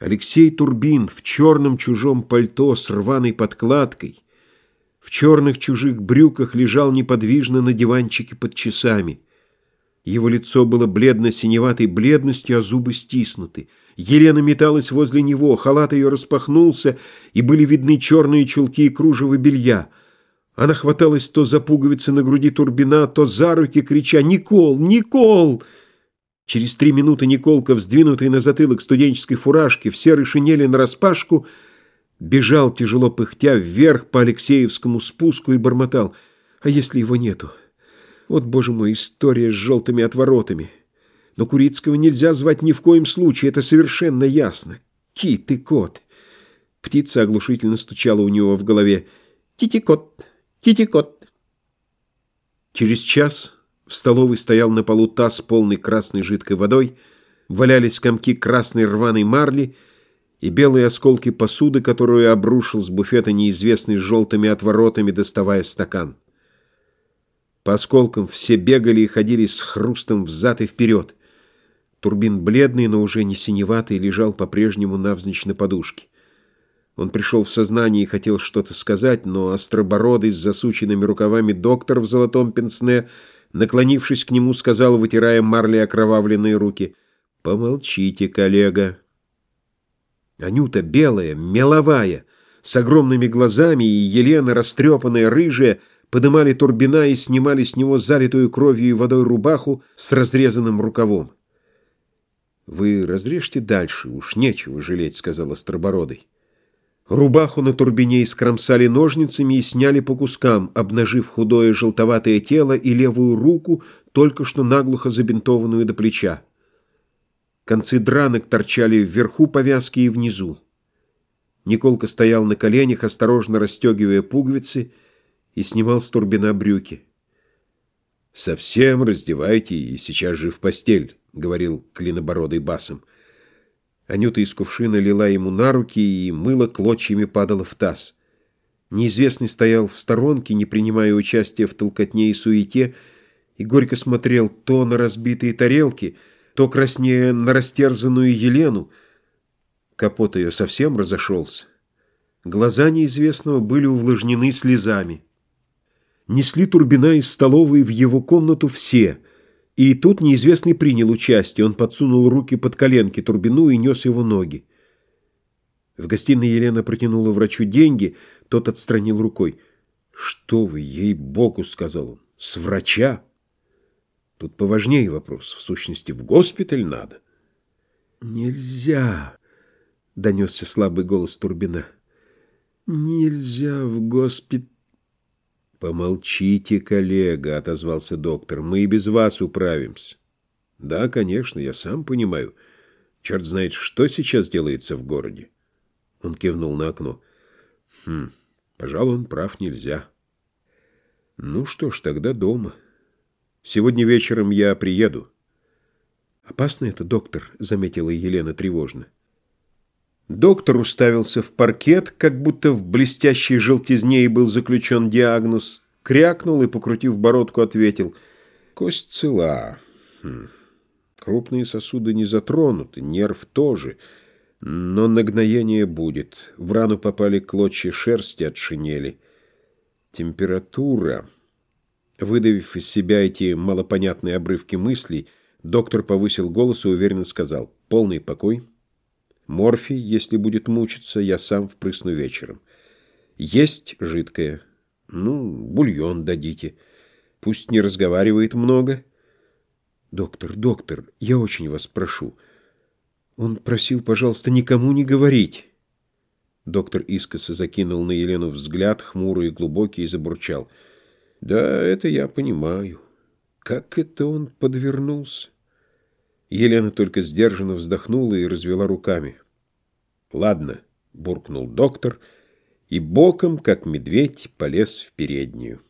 Алексей Турбин в черном чужом пальто с рваной подкладкой, в черных чужих брюках лежал неподвижно на диванчике под часами. Его лицо было бледно-синеватой бледностью, а зубы стиснуты. Елена металась возле него, халат ее распахнулся, и были видны черные чулки и кружево белья. Она хваталась то за пуговицы на груди Турбина, то за руки, крича «Никол! Никол!» Через три минуты Николка, вздвинутый на затылок студенческой фуражки, в серой шинели нараспашку, бежал, тяжело пыхтя, вверх по Алексеевскому спуску и бормотал. А если его нету? Вот, боже мой, история с желтыми отворотами. Но Курицкого нельзя звать ни в коем случае, это совершенно ясно. Кит и кот. Птица оглушительно стучала у него в голове. Кити-кот, кити-кот. Через час... В столовой стоял на полу таз, полный красной жидкой водой, валялись комки красной рваной марли и белые осколки посуды, которую обрушил с буфета неизвестный с желтыми отворотами, доставая стакан. По осколкам все бегали и ходили с хрустом взад и вперед. Турбин бледный, но уже не синеватый, лежал по-прежнему навзничь на подушке. Он пришел в сознание и хотел что-то сказать, но остробородый с засученными рукавами доктор в золотом пенсне — наклонившись к нему, сказал, вытирая марли окровавленные руки, «Помолчите, коллега». Анюта белая, меловая, с огромными глазами, и Елена, растрепанная, рыжая, подымали Турбина и снимали с него залитую кровью и водой рубаху с разрезанным рукавом. «Вы разрежьте дальше, уж нечего жалеть», — сказал Остробородый. Рубаху на турбине искромсали ножницами и сняли по кускам, обнажив худое желтоватое тело и левую руку, только что наглухо забинтованную до плеча. Концы дранок торчали вверху повязки и внизу. Николка стоял на коленях, осторожно расстегивая пуговицы, и снимал с турбина брюки. «Совсем раздевайте и сейчас же в постель», — говорил клинобородый басом. Анюта из кувшина лила ему на руки, и мыло клочьями падало в таз. Неизвестный стоял в сторонке, не принимая участия в толкотне и суете, и горько смотрел то на разбитые тарелки, то краснее на растерзанную Елену. Капот ее совсем разошелся. Глаза неизвестного были увлажнены слезами. Несли Турбина из столовой в его комнату все — и тут неизвестный принял участие. Он подсунул руки под коленки Турбину и нес его ноги. В гостиной Елена протянула врачу деньги, тот отстранил рукой. «Что вы, ей-богу!» — сказал он. «С врача!» Тут поважнее вопрос. В сущности, в госпиталь надо. «Нельзя!» — донесся слабый голос Турбина. «Нельзя в госпиталь...» «Помолчите, коллега», — отозвался доктор, — «мы и без вас управимся». «Да, конечно, я сам понимаю. Черт знает, что сейчас делается в городе». Он кивнул на окно. «Хм, пожалуй, он прав, нельзя». «Ну что ж, тогда дома. Сегодня вечером я приеду». «Опасно это, доктор», — заметила Елена тревожно. Доктор уставился в паркет, как будто в блестящей желтизне и был заключен диагноз, крякнул и, покрутив бородку, ответил «Кость цела. Хм. Крупные сосуды не затронуты, нерв тоже, но нагноение будет. В рану попали клочья шерсти от шинели. Температура...» Выдавив из себя эти малопонятные обрывки мыслей, доктор повысил голос и уверенно сказал «Полный покой». Морфий, если будет мучиться, я сам впрысну вечером. Есть жидкое. Ну, бульон дадите. Пусть не разговаривает много. Доктор, доктор, я очень вас прошу. Он просил, пожалуйста, никому не говорить. Доктор искоса закинул на Елену взгляд, хмурый и глубокий, и забурчал. Да, это я понимаю. Как это он подвернулся? Елена только сдержанно вздохнула и развела руками. «Ладно», — буркнул доктор, и боком, как медведь, полез в переднюю.